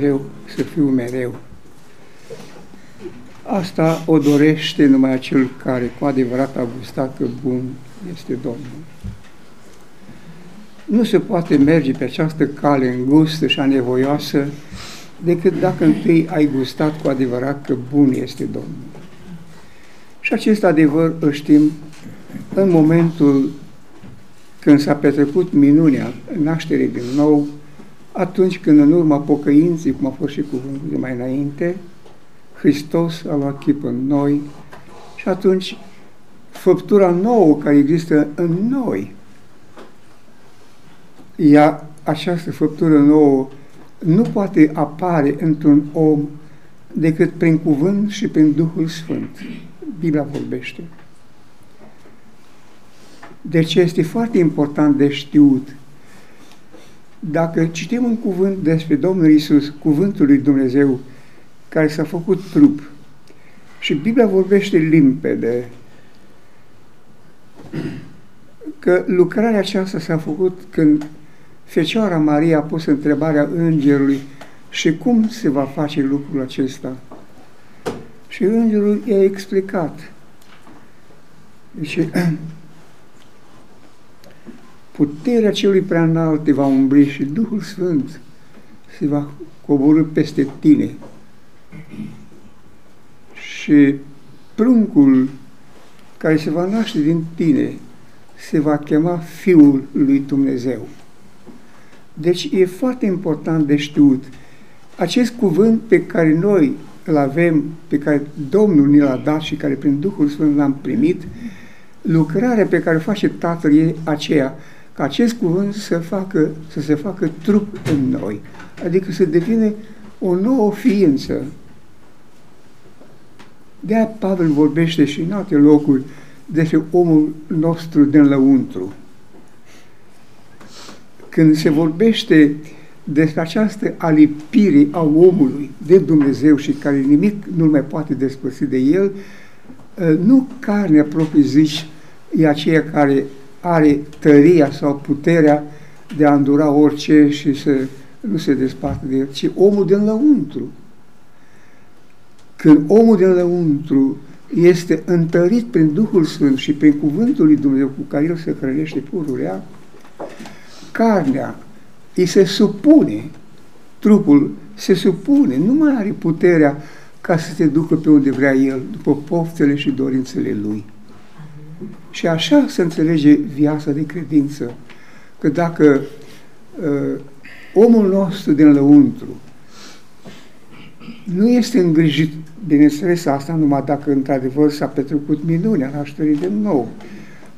Dumnezeu să fiu mereu. Asta o dorește numai acel care cu adevărat a gustat că bun este Domnul. Nu se poate merge pe această cale îngustă și anevoioasă decât dacă întâi ai gustat cu adevărat că bun este Domnul. Și acest adevăr îl știm în momentul când s-a petrecut minunea nașterii din nou, atunci când în urma pocăinții, cum a fost și cuvântul de mai înainte, Hristos a luat chip în noi și atunci făptura nouă care există în noi, ea, această făptură nouă nu poate apare într-un om decât prin cuvânt și prin Duhul Sfânt. Biblia vorbește. Deci este foarte important de știut. Dacă citim un cuvânt despre Domnul Isus, cuvântul lui Dumnezeu, care s-a făcut trup, și Biblia vorbește limpede că lucrarea aceasta s-a făcut când Fecioara Maria a pus întrebarea îngerului și cum se va face lucrul acesta? Și îngerul i-a explicat. Deci, puterea celui prea înalt te va umbri și Duhul Sfânt se va coborâ peste tine. Și pruncul care se va naște din tine se va chema Fiul lui Dumnezeu. Deci e foarte important de știut. Acest cuvânt pe care noi îl avem, pe care Domnul ne l-a dat și care prin Duhul Sfânt l-am primit, lucrarea pe care o face Tatăl e aceea, ca acest cuvânt să, facă, să se facă trup în noi, adică să devină o nouă ființă. De-aia Pavel vorbește și în alte locuri despre omul nostru din lăuntru. Când se vorbește despre această alipire a omului de Dumnezeu și care nimic nu mai poate despărți de el, ă, nu carnea propriu zici e aceea care are tăria sau puterea de a îndura orice și să nu se desparte de el, ci omul din lăuntru. Când omul din lăuntru este întărit prin Duhul Sfânt și prin Cuvântul lui Dumnezeu cu care el se hrănește pururea, carnea îi se supune, trupul se supune, nu mai are puterea ca să se ducă pe unde vrea el, după poftele și dorințele lui. Și așa se înțelege viața de credință, că dacă uh, omul nostru din lăuntru nu este îngrijit, bineînțeles asta numai dacă într-adevăr s-a petrecut minunea nașterii din nou,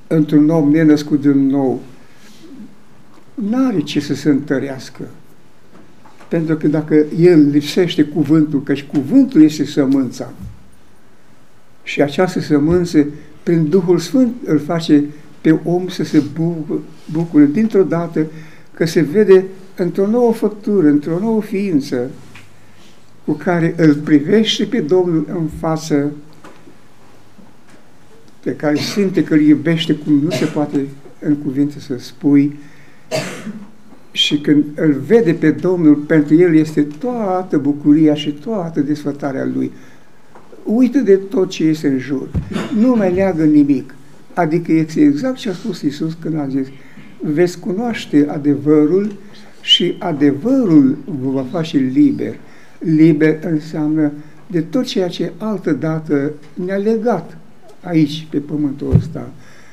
într-un om nenăscut din nou, n-are ce să se întărească. Pentru că dacă el lipsește cuvântul, căci cuvântul este sămânța, și această sămânță, prin Duhul Sfânt, îl face pe om să se bucure dintr-o dată că se vede într-o nouă făptură, într-o nouă ființă, cu care îl privește pe Domnul în față, pe care simte că îl iubește cum nu se poate în cuvinte să spui, și când îl vede pe Domnul, pentru el este toată bucuria și toată desfătarea lui. Uită de tot ce este în jur. Nu mai leagă nimic. Adică este exact ce a spus Isus când a zis, veți cunoaște adevărul și adevărul vă va face liber. Liber înseamnă de tot ceea ce altă dată ne-a legat aici, pe pământul ăsta.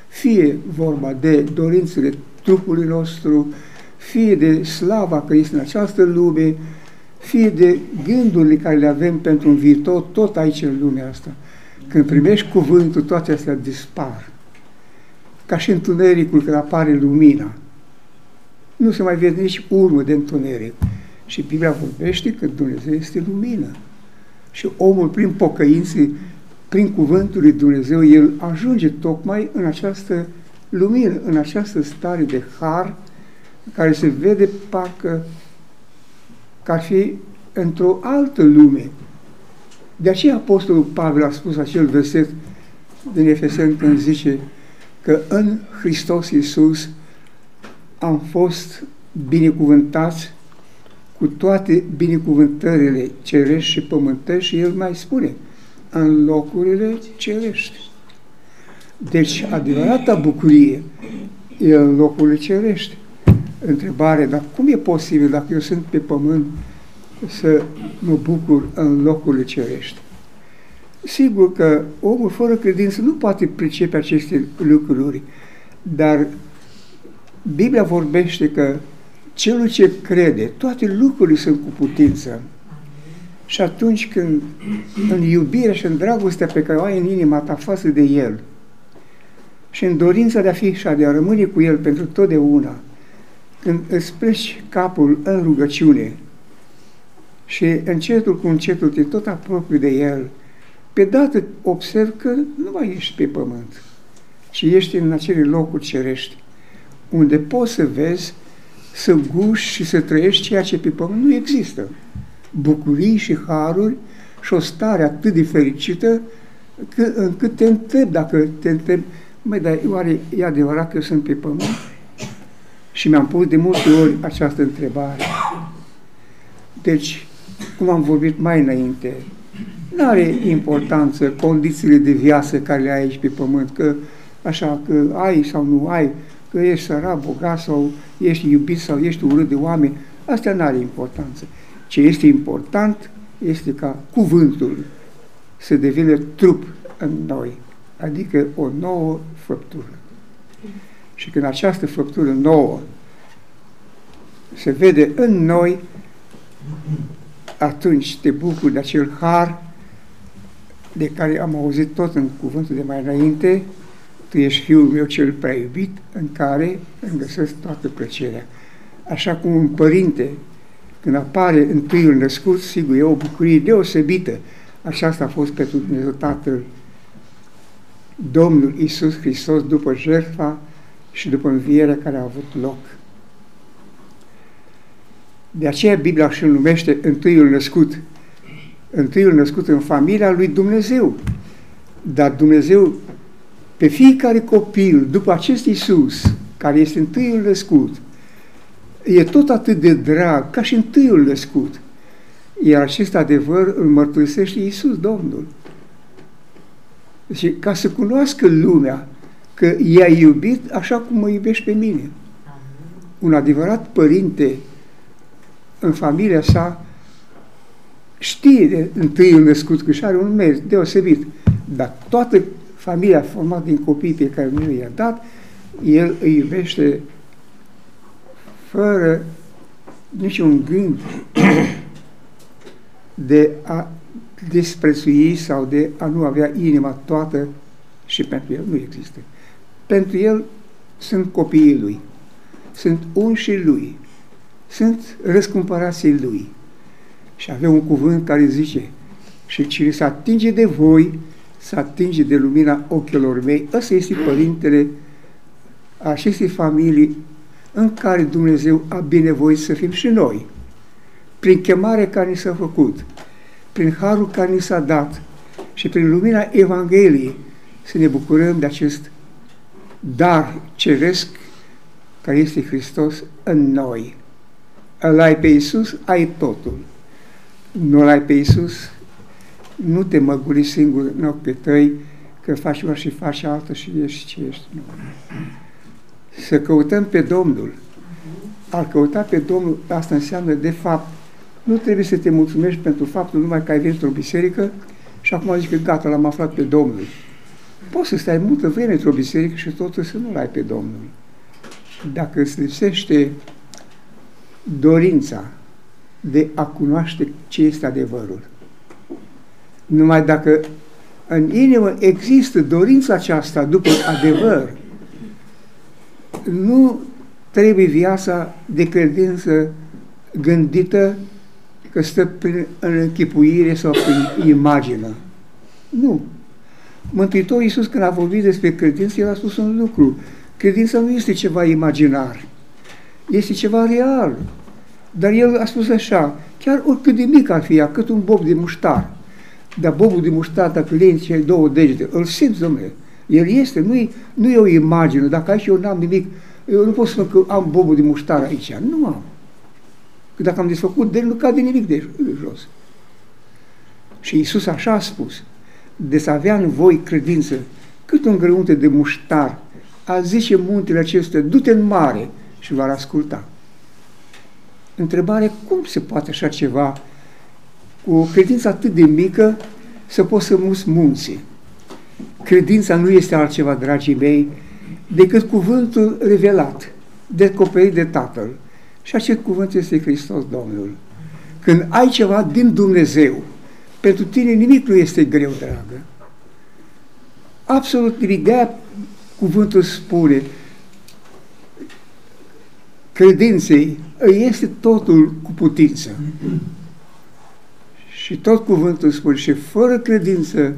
Fie vorba de dorințele trupului nostru, fie de slava că este în această lume, fie de gândurile care le avem pentru un viitor, tot aici în lumea asta. Când primești cuvântul, toate astea dispar. Ca și întunericul când apare lumina. Nu se mai vede nici urmă de întuneric. Și Biblia vorbește că Dumnezeu este lumină. Și omul, prin pocăință, prin cuvântul lui Dumnezeu, el ajunge tocmai în această lumină, în această stare de har, care se vede parcă ca fi într-o altă lume. De aceea Apostolul Pavel a spus acel verset din Efeseni când zice că în Hristos Iisus am fost binecuvântați cu toate binecuvântările cerești și pământești și el mai spune, în locurile cerești. Deci, adevărata bucurie e în locurile cerești. Întrebare, dar cum e posibil dacă eu sunt pe pământ să mă bucur în locurile cerești? Sigur că omul fără credință nu poate pricepe aceste lucruri, dar Biblia vorbește că celul ce crede, toate lucrurile sunt cu putință. Și atunci când în iubirea și în dragostea pe care o ai în inima ta față de El și în dorința de a fi și de a rămâne cu El pentru totdeauna, când îți pleci capul în rugăciune și încetul cu încetul te tot apropii de El, pe dată observ că nu mai ești pe pământ, ci ești în acele locuri cerești, unde poți să vezi, să guși și să trăiești ceea ce pe pământ nu există. Bucurii și haruri și o stare atât de fericită că, încât te întreb, dacă te întreb, măi, dar oare e adevărat că eu sunt pe pământ? Și mi-am pus de multe ori această întrebare. Deci, cum am vorbit mai înainte, nu are importanță condițiile de viață care le ai aici pe pământ, că așa, că ai sau nu ai, că ești sărat, bogat sau ești iubit sau ești urât de oameni, astea nu are importanță. Ce este important este ca cuvântul să devină trup în noi, adică o nouă făptură. Și când această făptură nouă se vede în noi, atunci te bucuri de acel har de care am auzit tot în cuvântul de mai înainte, tu ești Fiul meu cel prea iubit, în care îmi găsesc toată plăcerea. Așa cum un părinte, când apare întâiul născut, sigur, e o bucurie deosebită. Aceasta a fost pentru Dumnezeu Tatăl, Domnul Isus Hristos, după jertfa și după învierea care a avut loc. De aceea Biblia și-l numește întâiul născut. Întâiul născut în familia lui Dumnezeu. Dar Dumnezeu, pe fiecare copil, după acest Isus, care este întâiul născut, e tot atât de drag ca și întâiul născut. Iar acest adevăr îl mărturisește Iisus Domnul. Deci, ca să cunoască lumea că i-a iubit așa cum mă iubești pe mine. Un adevărat părinte în familia sa știe de întâiul născut că și are un merit deosebit, dar toată familia formată din copii pe care nu i-a dat, el îi iubește fără niciun gând de a desprețui sau de a nu avea inima toată și pentru el nu există. Pentru el sunt copiii lui, sunt unșii lui, sunt răscumpărații lui. Și avea un cuvânt care zice, și cine se atinge de voi, să atinge de lumina ochilor mei. Ăsta este Părintele acestei familii în care Dumnezeu a binevoit să fim și noi. Prin chemare care ni s-a făcut, prin harul care ni s-a dat și prin lumina Evangheliei să ne bucurăm de acest dar ceresc care este Hristos în noi. Îl ai pe Iisus, ai totul. Nu ai pe Iisus, nu te măguri singur în ochii tăi că faci una și faci altă și ești ce ești. Nu. Să căutăm pe Domnul. Al căuta pe Domnul, asta înseamnă, de fapt, nu trebuie să te mulțumești pentru faptul numai că ai venit într-o biserică și acum zici că gata, l-am aflat pe Domnul. Poți să stai multă vreme într-o biserică și totul să nu-L ai pe Domnul. Dacă îți lipsește dorința de a cunoaște ce este adevărul, numai dacă în inimă există dorința aceasta după adevăr, nu trebuie viața de credință gândită că stă prin închipuire sau prin imagine. Nu. Mântuitorul Iisus când a vorbit despre credință, El a spus un lucru. Credința nu este ceva imaginar, este ceva real. Dar El a spus așa, chiar oricât de mic ar fi ea, cât un bob de muștar. Dar bobul de muștar, dacă le cele două degete, îl simți, domnule. El este, nu e, nu e o imagine. Dacă aici eu n-am nimic, eu nu pot spune că am bobul de muștar aici. Nu am. Că dacă am desfăcut de nu cade nimic de jos. Și Iisus așa a spus, de să avea în voi credință cât un grăunte de muștar, a zice muntele acestea, du-te în mare și va asculta. Întrebare, cum se poate așa ceva cu o credință atât de mică să poți să muți munții? Credința nu este altceva, dragii mei, decât cuvântul revelat, descoperit de Tatăl. Și acest cuvânt este Hristos Domnul. Când ai ceva din Dumnezeu, pentru tine nimic nu este greu, dragă. Absolut nimic. de cuvântul spune, credinței este totul cu putință. Și tot cuvântul spune, și fără credință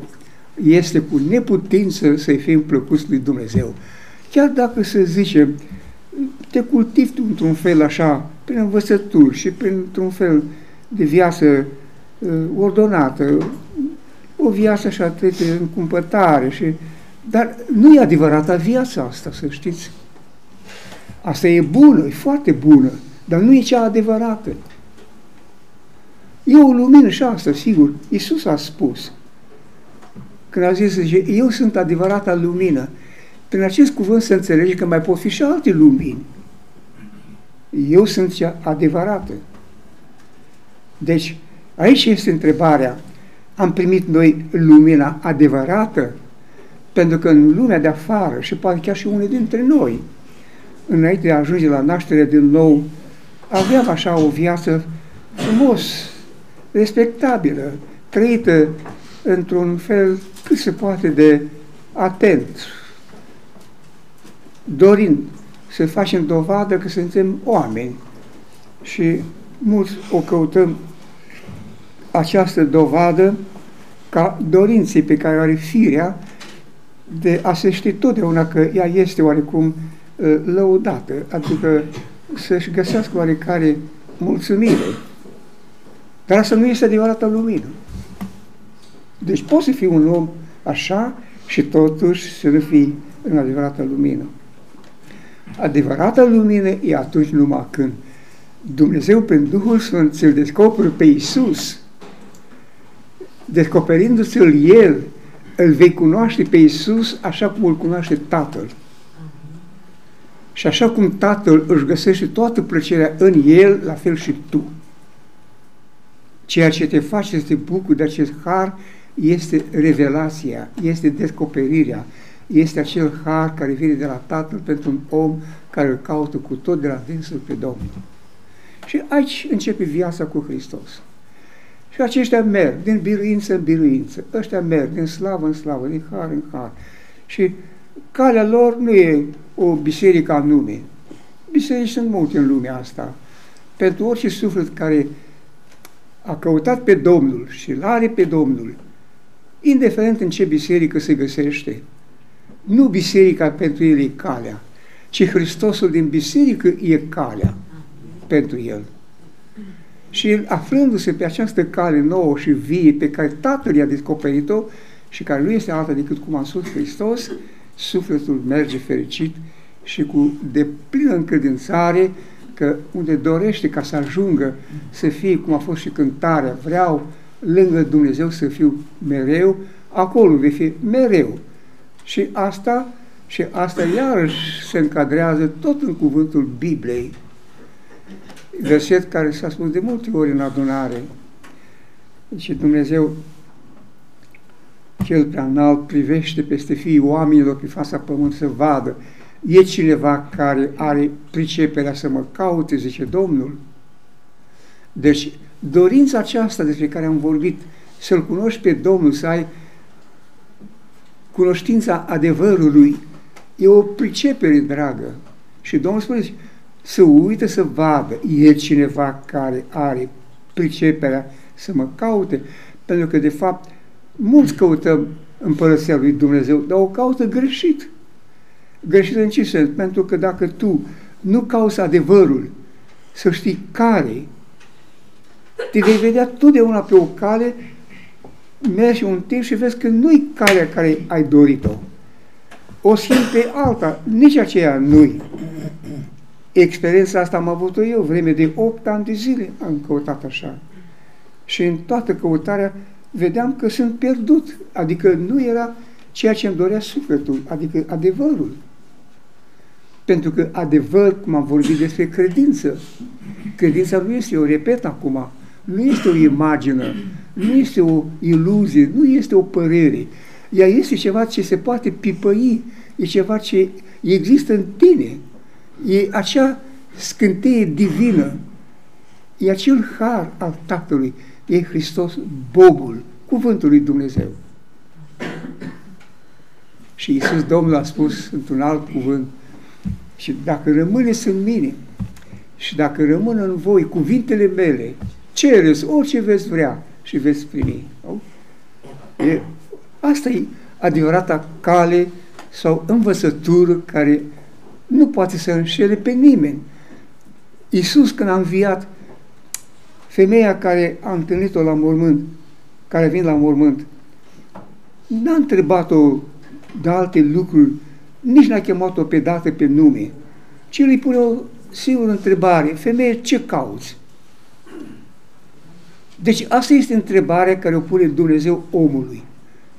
este cu neputință să-i fim plăcuți lui Dumnezeu. Chiar dacă să zicem, te cultivi tu într-un fel așa, prin învățături și printr-un fel de viață uh, ordonată, o viață așa trece în cumpătare, și, dar nu e adevărata viața asta, să știți. Asta e bună, e foarte bună, dar nu e cea adevărată. E o lumină și asta, sigur. Iisus a spus. Când a zis, zice, eu sunt adevărata lumină. Prin acest cuvânt se înțelege că mai pot fi și alte lumini. Eu sunt cea adevărată. Deci, aici este întrebarea. Am primit noi lumina adevărată? Pentru că în lumea de afară, și poate chiar și unii dintre noi, înainte de a ajunge la naștere din nou, aveam așa o viață frumos, respectabilă, trăită într-un fel cât se poate de atent, dorind să facem dovadă că suntem oameni și mulți o căutăm această dovadă ca dorinței pe care o are firea de a se ști totdeauna că ea este oarecum uh, lăudată, adică să-și găsească oarecare mulțumire. Dar asta nu este adevărată lumină. Deci poți să fii un om așa și totuși să nu fii în adevărată lumină. Adevărata lumină e atunci numai când Dumnezeu prin Duhul Sfânt ți-l descoperă pe Iisus, descoperindu-ți-l El, îl vei cunoaște pe Iisus așa cum îl cunoaște Tatăl. Și așa cum Tatăl își găsește toată plăcerea în El, la fel și tu. Ceea ce te face să te bucuri de acest har este revelația, este descoperirea, este acel har care vine de la Tatăl pentru un om care îl caută cu tot de la dânsul pe Domnul. Și aici începe viața cu Hristos. Și aceștia merg din biruință în biruință, ăștia merg din slavă în slavă, din har în har. Și calea lor nu e o biserică anume. Biserici sunt multe în lumea asta. Pentru orice suflet care a căutat pe Domnul și îl are pe Domnul, indiferent în ce biserică se găsește, nu biserica pentru el e calea, ci Hristosul din biserică e calea pentru el. Și el, aflându-se pe această cale nouă și vie pe care Tatăl i-a descoperit-o și care nu este alta decât cum a spus Hristos, sufletul merge fericit și cu deplină încredințare că unde dorește ca să ajungă să fie cum a fost și cântarea, vreau lângă Dumnezeu să fiu mereu, acolo vei fi mereu. Și asta, și asta iarăși se încadrează tot în cuvântul Bibliei. Verset care s-a spus de multe ori în adunare. Și Dumnezeu cel prea înalt privește peste fiii oamenilor pe fața pământ să vadă. E cineva care are priceperea să mă caute, zice Domnul. Deci, dorința aceasta despre care am vorbit, să-L cunoști pe Domnul, să ai cunoștința adevărului, e o pricepere dragă. Și Domnul spune, să uite să vadă, e cineva care are priceperea să mă caute, pentru că de fapt mulți căutăm împărăția lui Dumnezeu, dar o caută greșit. Greșit în ce sens? Pentru că dacă tu nu cauți adevărul, să știi care, te vei vedea totdeauna pe o cale mergi un timp și vezi că nu-i calea care ai dorit-o. O schimbi pe alta, nici aceea nu-i. Experiența asta am avut-o eu, vreme de 8 ani de zile am căutat așa. Și în toată căutarea vedeam că sunt pierdut, adică nu era ceea ce îmi dorea sufletul, adică adevărul. Pentru că adevăr, cum am vorbit despre credință, credința nu este, o repet acum, nu este o imagine, nu este o iluzie, nu este o părere. Ea este ceva ce se poate pipăi, e ceva ce există în tine. E acea scânteie divină, e acel har al Tatălui, e Hristos, Bogul, Cuvântul lui Dumnezeu. Și Iisus Domnul a spus într-un alt cuvânt, și dacă rămâneți în mine și dacă rămân în voi cuvintele mele, cereți orice veți vrea și veți primi. E, asta e adevărata cale sau învățătură care nu poate să înșele pe nimeni. Iisus când a înviat, femeia care a întâlnit-o la mormânt, care vine la mormânt, n-a întrebat-o de alte lucruri, nici n-a chemat-o pe dată pe nume, ci îi pune o singură întrebare, femeie, ce cauți? Deci asta este întrebarea care o pune Dumnezeu omului.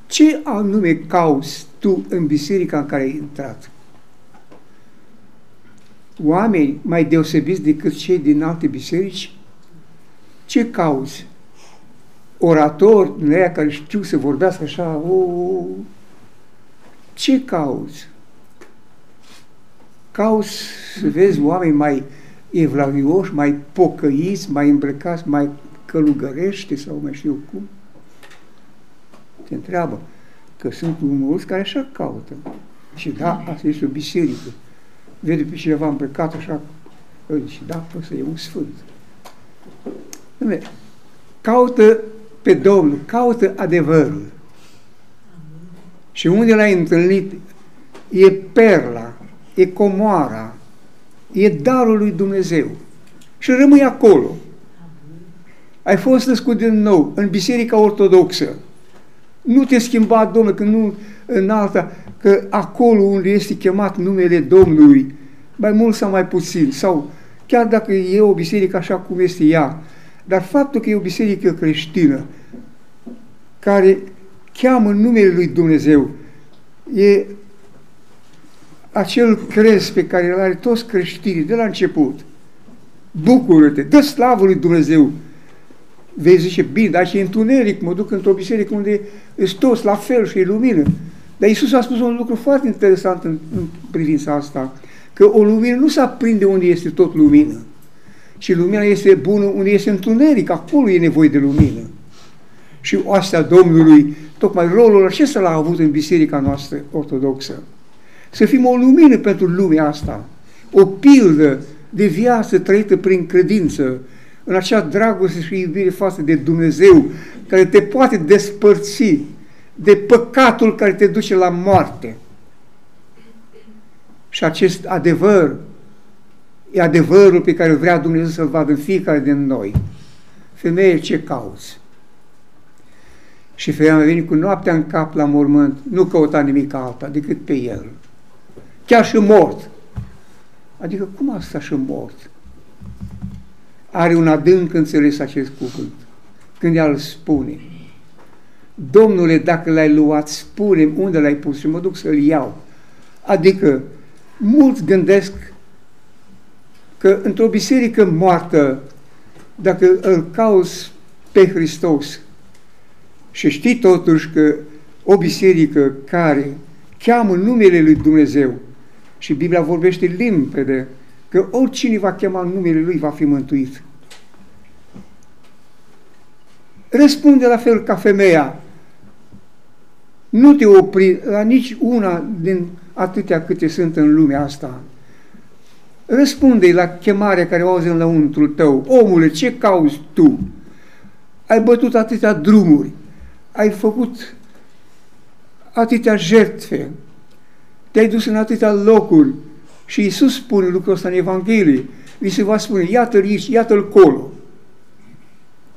Ce anume cauți tu în biserica în care ai intrat? Oameni mai deosebiți decât cei din alte biserici? Ce cauți? Oratori din aia care știu să vorbească așa, o, ce cauți? Cauți să vezi oameni mai evlavioși, mai pocăiți, mai îmbrăcați, mai călugărește sau mai știu cum? Te întreabă că sunt mulți care așa caută. Și da, asta este o biserică. Vede pe cineva îmbrăcat așa, și da, să e un sfânt. Caută pe Domnul, caută adevărul. Și unde l-ai întâlnit, e perla, e comoara, e darul lui Dumnezeu. Și rămâi acolo. Ai fost născut din nou în Biserica Ortodoxă. Nu te schimba, Domnul, că nu în alta, că acolo unde este chemat numele Domnului, mai mult sau mai puțin, sau chiar dacă e o biserică așa cum este ea, dar faptul că e o biserică creștină, care cheamă numele lui Dumnezeu, e acel crez pe care îl are toți creștinii de la început. Bucură-te, dă slavă lui Dumnezeu, vei zice, bine, dar și întuneric, mă duc într-o biserică unde sunt toți la fel și e lumină. Dar Iisus a spus un lucru foarte interesant în, în privința asta, că o lumină nu se aprinde unde este tot lumină, ci lumina este bună unde este întuneric, acolo e nevoie de lumină. Și astea Domnului, tocmai rolul acesta l-a avut în biserica noastră ortodoxă. Să fim o lumină pentru lumea asta, o pildă de viață trăită prin credință, în acea dragoste și iubire față de Dumnezeu, care te poate despărți de păcatul care te duce la moarte. Și acest adevăr e adevărul pe care vrea Dumnezeu să-l vadă în fiecare din noi. Femeie, ce cauți? Și femeia a venit cu noaptea în cap la mormânt, nu căuta nimic alta decât pe el. Chiar și mort. Adică cum asta și mort? Are un adânc înțeles acest cuvânt. Când el spune, Domnule, dacă l-ai luat, spune unde l-ai pus și mă duc să-l iau. Adică, mulți gândesc că într-o biserică moartă, dacă îl cauți pe Hristos și știi totuși că o biserică care cheamă numele lui Dumnezeu și Biblia vorbește limpede că oricine va chema numele Lui va fi mântuit. Răspunde la fel ca femeia. Nu te opri la nici una din atâtea câte sunt în lumea asta. Răspunde la chemarea care o auzi în lăuntrul tău. Omule, ce cauți tu? Ai bătut atâtea drumuri, ai făcut atâtea jertfe, te-ai dus în atâtea locuri, și Iisus spune lucrul ăsta în Evanghelie. Vi se va spune, iată-l aici, iată-l colo.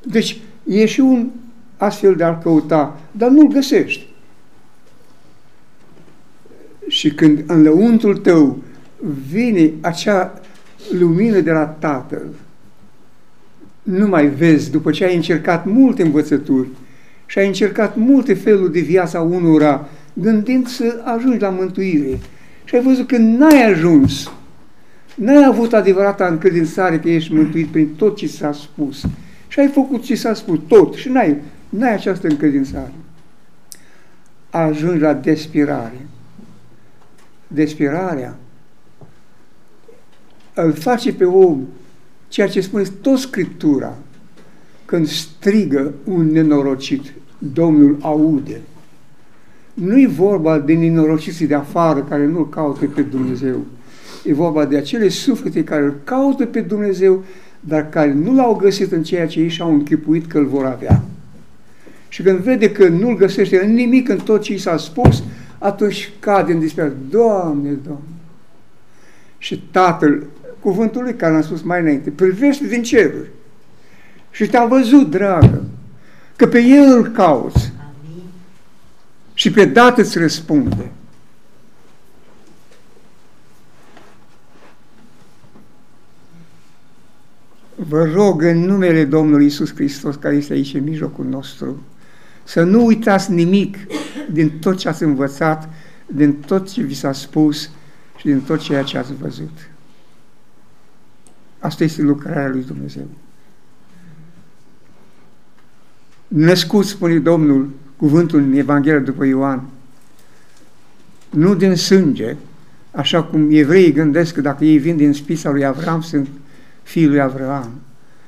Deci, e și un astfel de a căuta, dar nu-l găsești. Și când în lăuntul tău vine acea lumină de la Tatăl. Nu mai vezi, după ce ai încercat multe învățături și ai încercat multe feluri de viața unora, gândind să ajungi la mântuire. Și ai văzut că n-ai ajuns. N-ai avut adevărata încredințare că ești mântuit prin tot ce s-a spus. Și ai făcut ce s-a spus, tot. Și n-ai, n-ai această încredințare. Ajungi la despirare. Despirarea îl face pe om ceea ce spune tot Scriptura. Când strigă un nenorocit, Domnul aude. Nu-i vorba de nenorociții de afară care nu-L caută pe Dumnezeu. E vorba de acele suflete care îl caută pe Dumnezeu, dar care nu l-au găsit în ceea ce ei și-au închipuit că îl vor avea. Și când vede că nu-l găsește în nimic în tot ce i s-a spus, atunci cade în disperare. Doamne, Doamne! Și Tatăl, cuvântul lui care l-am spus mai înainte, privește din ceruri și te-a văzut, dragă, că pe El îl cauți și pe dată îți răspunde. Vă rog în numele Domnului Isus Hristos care este aici în mijlocul nostru să nu uitați nimic din tot ce ați învățat, din tot ce vi s-a spus și din tot ceea ce ați văzut. Asta este lucrarea lui Dumnezeu. Născut, spune Domnul, cuvântul în Evanghelia după Ioan, nu din sânge, așa cum evreii gândesc că dacă ei vin din spisa lui Avram, sunt fiul lui Avram.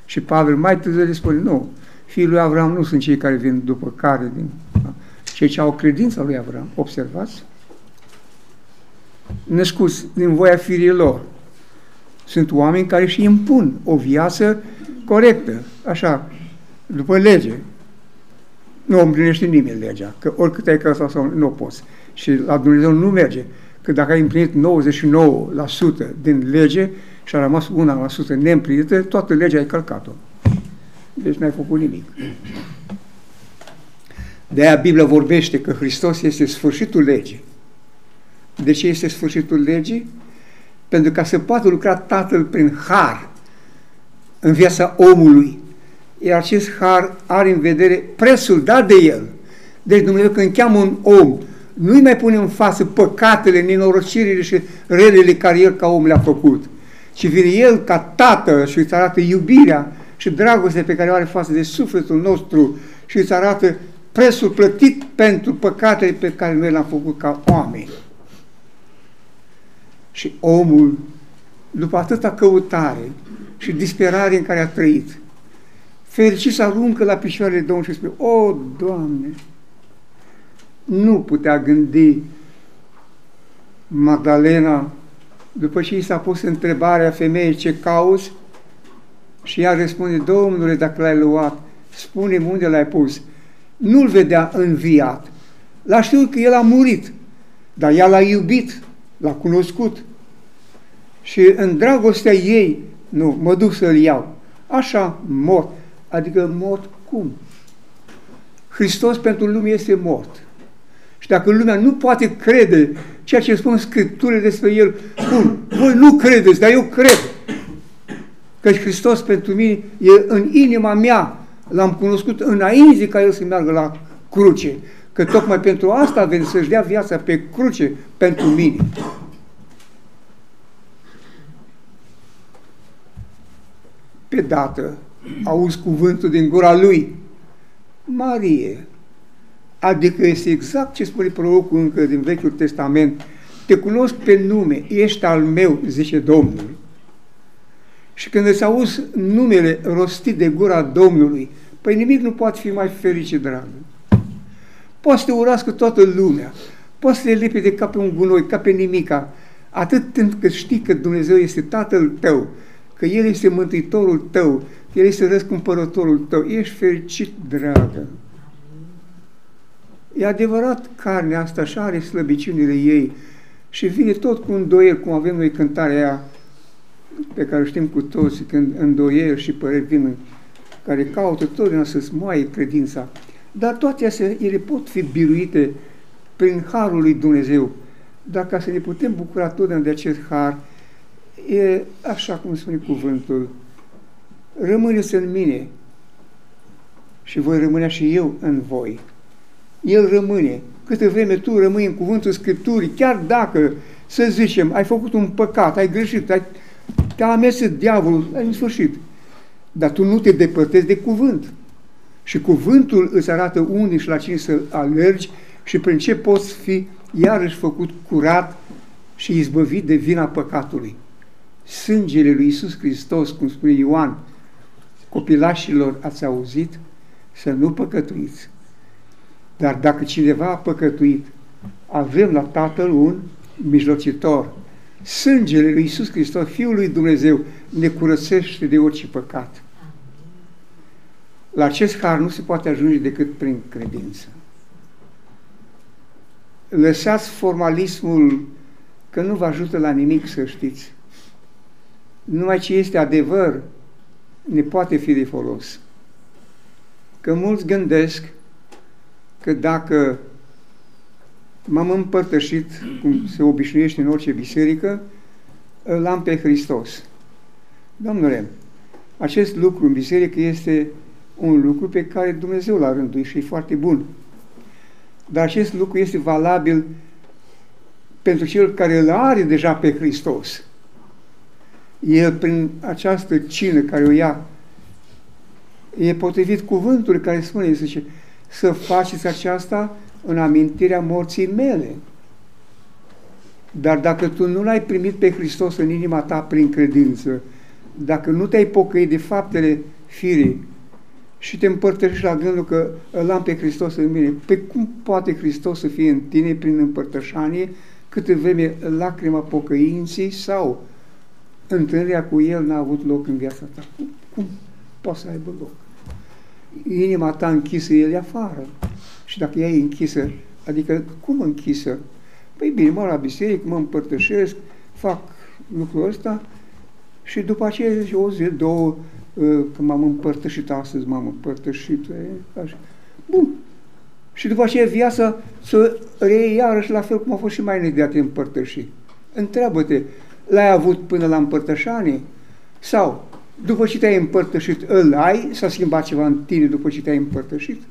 Și Pavel mai târziu le spune, nu, fiul lui Avram nu sunt cei care vin după care, din, da? cei ce au credința lui Avram, observați? Născuți din voia firii lor. Sunt oameni care își impun o viață corectă, așa, după lege. Nu împlinește nimeni legea, că oricât ai căsat sau nu poți. Și la Dumnezeu nu merge. Că dacă ai împlinit 99% din lege și a rămas 1% neîmplinită, toată legea ai călcat-o. Deci n-ai făcut nimic. De aia Biblia vorbește că Hristos este sfârșitul legii. De ce este sfârșitul legii? Pentru ca să poată lucra Tatăl prin har în viața omului. Iar acest har are în vedere prețul dat de el. Deci Dumnezeu când cheamă un om, nu-i mai pune în față păcatele, nenorocirile și relele care el ca om le-a făcut, ci vine el ca tată și îți arată iubirea și dragostea pe care o are față de sufletul nostru și îți arată prețul plătit pentru păcatele pe care noi le-am făcut ca oameni. Și omul, după atâta căutare și disperare în care a trăit, fericit să aruncă la picioarele Domnului și spune, O, Doamne, nu putea gândi Magdalena, după ce i s-a pus întrebarea femeii ce cauți, și ea răspunde, Domnule, dacă l-ai luat, spune unde l-ai pus. Nu-l vedea înviat. L-a știut că el a murit, dar ea l-a iubit, l-a cunoscut. Și în dragostea ei, nu, mă duc să-l iau. Așa, mort. Adică mort cum? Hristos pentru lume este mort. Și dacă lumea nu poate crede ceea ce spun Scripturile despre El, bun, voi nu credeți, dar eu cred. Căci Hristos pentru mine e în inima mea. L-am cunoscut înainte ca El să meargă la cruce. Că tocmai pentru asta a venit să-și dea viața pe cruce pentru mine. Pe dată auzi cuvântul din gura lui. Marie, adică este exact ce spune prorocul încă din Vechiul Testament, te cunosc pe nume, ești al meu, zice Domnul. Și când îți auzi numele rostit de gura Domnului, păi nimic nu poate fi mai fericit, dragă. Poți să te urască toată lumea, poți să te lipi de ca pe un gunoi, ca pe nimica, atât timp cât știi că Dumnezeu este Tatăl tău, că El este Mântuitorul tău, că El este răscumpărătorul tău, ești fericit, dragă. E adevărat, carnea asta și are slăbiciunile ei și vine tot cu îndoiel, cum avem noi cântarea aia, pe care știm cu toți, când îndoieli și păreri vin, care caută totdeauna să-ți moaie credința. Dar toate astea, ele pot fi biruite prin Harul lui Dumnezeu. Dacă să ne putem bucura totdeauna de acest Har, e așa cum spune cuvântul, rămâneți în mine și voi rămâne și eu în voi. El rămâne. Câte vreme tu rămâi în cuvântul Scripturii, chiar dacă, să zicem, ai făcut un păcat, ai greșit, ai, te-a amesat diavolul, în sfârșit. Dar tu nu te depărtezi de cuvânt. Și cuvântul îți arată unde și la cine să alergi și prin ce poți fi iarăși făcut curat și izbăvit de vina păcatului. Sângele lui Isus Hristos, cum spune Ioan, copilașilor ați auzit, să nu păcătuiți. Dar dacă cineva a păcătuit, avem la Tatăl un mijlocitor. Sângele lui Isus Hristos, Fiul lui Dumnezeu, ne curățește de orice păcat. La acest har nu se poate ajunge decât prin credință. Lăsați formalismul că nu vă ajută la nimic, să știți. Numai ce este adevăr ne poate fi de folos. Că mulți gândesc că dacă m-am împărtășit, cum se obișnuiește în orice biserică, îl am pe Hristos. Domnule, acest lucru în biserică este un lucru pe care Dumnezeu l-a rânduit și e foarte bun. Dar acest lucru este valabil pentru cel care îl are deja pe Hristos. El, prin această cină care o ia, e potrivit cuvântului care spune, zice, să faceți aceasta în amintirea morții mele. Dar dacă tu nu l-ai primit pe Hristos în inima ta prin credință, dacă nu te-ai pocăit de faptele firii și te împărtășești la gândul că îl am pe Hristos în mine, pe cum poate Hristos să fie în tine prin împărtășanie câte vreme lacrima pocăinții sau întâlnirea cu El n-a avut loc în viața ta? Cum, cum poate să aibă loc? Inima ta închisă, El e afară. Și dacă ea e închisă, adică cum închisă? Păi bine, mă la biserică, mă împărtășesc, fac lucrul ăsta și după aceea zice o zi, două, ă, că m-am împărtășit astăzi, m-am împărtășit. Așa. Bun. Și după aceea viața să reie iarăși la fel cum a fost și mai înainte de a te împărtăși. Întreabă-te, l-ai avut până la împărtășanie? Sau, după ce te-ai împărtășit, îl ai? S-a schimbat ceva în tine după ce te-ai împărtășit?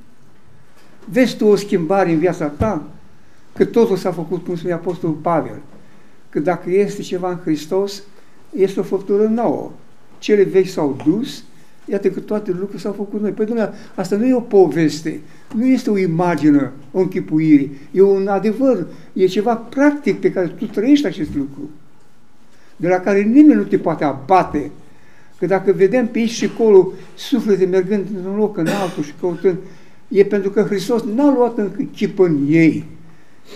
Vezi tu o schimbare în viața ta? Că totul s-a făcut, cum spune Apostolul Pavel, că dacă este ceva în Hristos, este o făptură nouă. Cele vechi s-au dus, iată că toate lucrurile s-au făcut noi. Păi, domnule, asta nu e o poveste, nu este o imagine, o închipuire, e un adevăr, e ceva practic pe care tu trăiești acest lucru, de la care nimeni nu te poate abate. Că dacă vedem pe aici și acolo suflete mergând într-un loc în altul și căutând, e pentru că Hristos n-a luat încă chip în ei.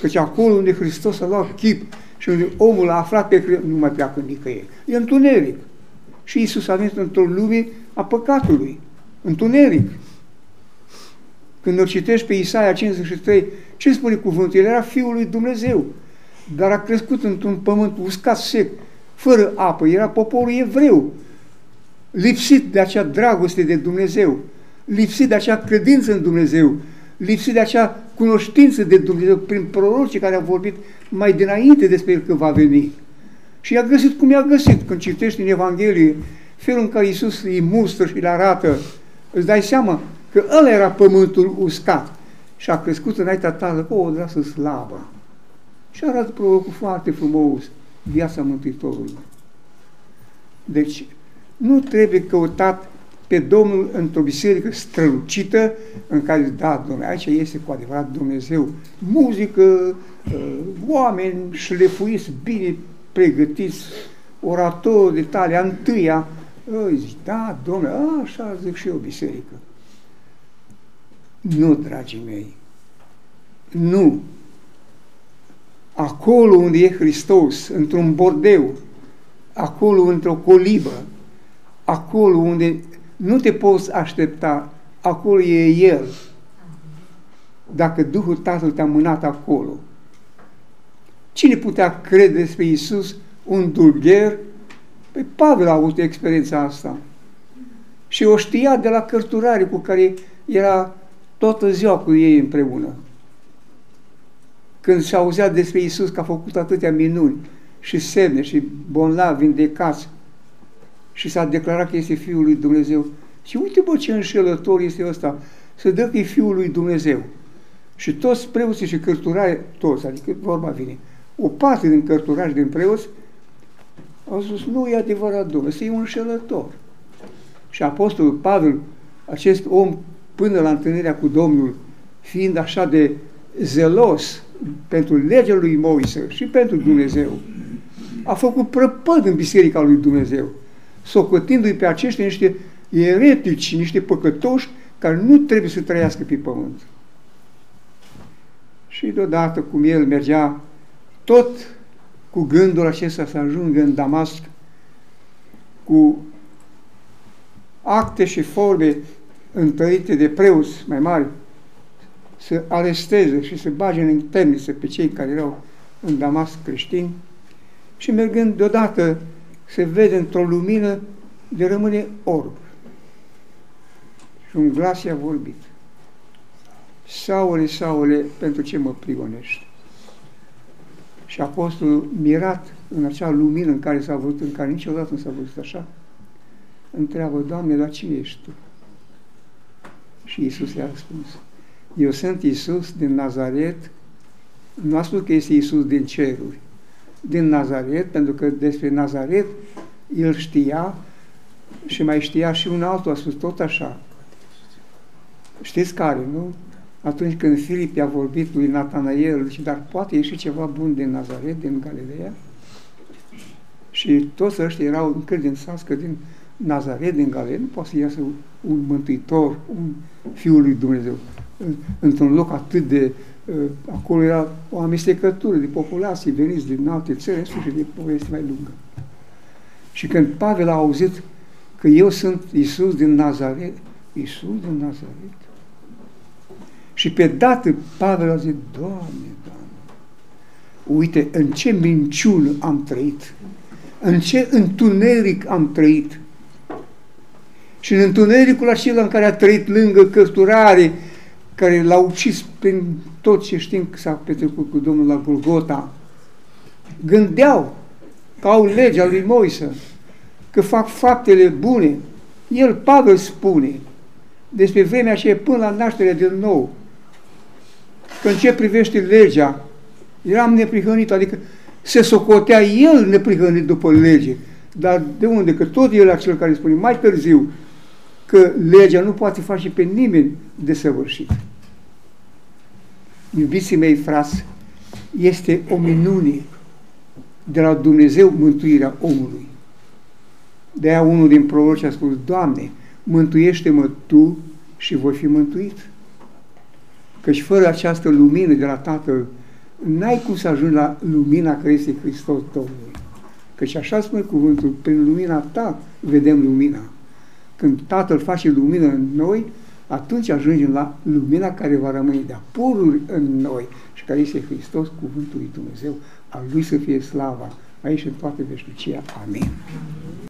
Căci acolo unde Hristos a luat chip și unde omul a aflat pe Hristos, nu mai pleacă nicăieri. E întuneric. Și Isus a venit într-o lume a păcatului. Întuneric. Când o citești pe Isaia 53, ce spune cuvântul? El era Fiul lui Dumnezeu, dar a crescut într-un pământ uscat, sec, fără apă. Era poporul evreu, lipsit de acea dragoste de Dumnezeu, lipsit de acea credință în Dumnezeu, lipsit de acea cunoștință de Dumnezeu prin prorocii care au vorbit mai dinainte despre El că va veni. Și i-a găsit cum i-a găsit. Când citești în Evanghelie felul în care Iisus îi mustră și le arată, îți dai seama că ăla era pământul uscat și a crescut înaintea ta o o drasă slavă. Și arată prorocul foarte frumos viața Mântuitorului. Deci, nu trebuie căutat pe Domnul într-o biserică strălucită în care, da, Domnule, aici este cu adevărat Dumnezeu. Muzică, uh, oameni șlefuiți, bine pregătiți, orator de tale, întâia, zici, da, Domnule, așa zic și eu biserică. Nu, dragii mei, nu. Acolo unde e Hristos, într-un bordeu, acolo într-o colibă, acolo unde nu te poți aștepta, acolo e El. Dacă Duhul Tatăl te-a mânat acolo. Cine putea crede despre Iisus un dulgher? Păi Pavel a avut experiența asta. Și o știa de la cărturare cu care era toată ziua cu ei împreună. Când și auzea despre Isus că a făcut atâtea minuni, și semne și bonlavi vindecați și s-a declarat că este Fiul lui Dumnezeu. Și uite bă ce înșelător este ăsta, să dă că e Fiul lui Dumnezeu. Și toți preoții și cărturari, toți, adică vorba vine, o parte din cărturari din preoți au spus, nu e adevărat, Domnule, să e un înșelător. Și Apostolul Pavel, acest om, până la întâlnirea cu Domnul, fiind așa de zelos pentru legea lui Moise și pentru Dumnezeu, a făcut prăpăd în Biserica lui Dumnezeu, socotindu-i pe aceștia niște eretici, niște păcătoși care nu trebuie să trăiască pe pământ. Și deodată, cum el mergea tot cu gândul acesta să ajungă în Damasc, cu acte și forme întărite de preoți mai mari, să aresteze și să bage în temniță pe cei care erau în Damasc creștini și mergând deodată se vede într-o lumină de rămâne orb. Și un glas i-a vorbit. Saule, Saule, pentru ce mă prigonești? Și apostolul, mirat în acea lumină în care s-a văzut, în care niciodată nu s-a văzut așa, întreabă, Doamne, dar cine ești Tu? Și Iisus i-a răspuns, eu sunt Iisus din Nazaret, nu a spus că este Iisus din ceruri, din Nazaret, pentru că despre Nazaret el știa și mai știa și un altul, a spus tot așa. Știți care, nu? Atunci când Filip i-a vorbit lui Natanael, și dar poate ieși ceva bun din Nazaret, din Galileea? Și toți ăștia erau încredințați că din Nazaret, din Galileea, nu poate să iasă un mântuitor, un Fiul lui Dumnezeu. Într-un loc atât de... Uh, acolo era o amestecătură de populații veniți din alte țări, și de poveste mai lungă. Și când Pavel a auzit că eu sunt Isus din Nazaret, Isus din Nazaret, și pe dată Pavel a zis, Doamne, Doamne, uite în ce minciună am trăit, în ce întuneric am trăit. Și în întunericul acela în care a trăit lângă cărturare, care l-a ucis prin tot ce știm că s-a petrecut cu Domnul la Golgota, gândeau că au legea lui Moise, că fac faptele bune. El, Pavel, spune despre vremea aceea până la nașterea din nou, că în ce privește legea, eram neprihănit, adică se socotea el neprihănit după lege. Dar de unde? Că tot el acel care spune mai târziu că legea nu poate face pe nimeni desăvârșit. Iubiții mei, frați, este o minune de la Dumnezeu mântuirea omului. De aia unul din proroci a spus, Doamne, mântuiește-mă Tu și voi fi mântuit. Căci fără această lumină de la Tatăl, n-ai cum să ajungi la lumina care este Hristos Domnul. Căci așa spune cuvântul, prin lumina ta vedem lumina. Când Tatăl face lumină în noi, atunci ajungem la lumina care va rămâne de-a pururi în noi și care este Hristos, cuvântul lui Dumnezeu, al Lui să fie slava, aici în toată veșnicia. Amin.